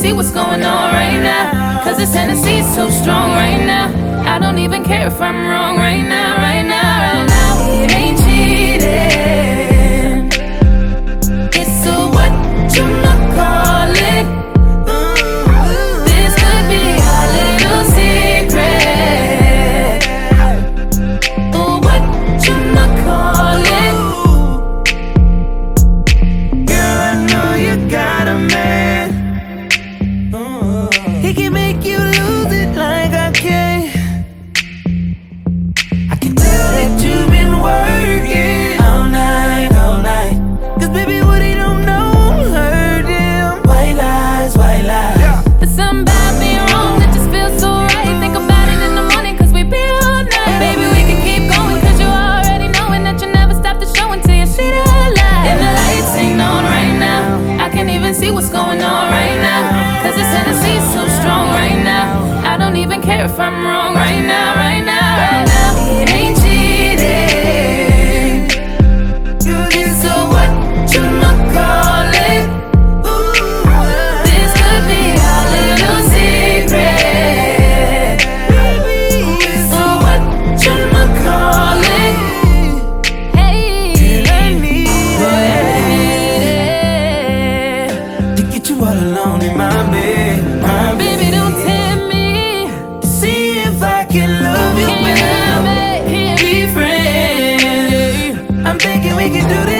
see what's going on right now. Cause this Hennessy's so strong right now. I don't even care if I'm wrong right now, right now. what a lonely mind be. My baby, don't tempt me. See if I can love you better. Be friends. I'm thinking we can do this.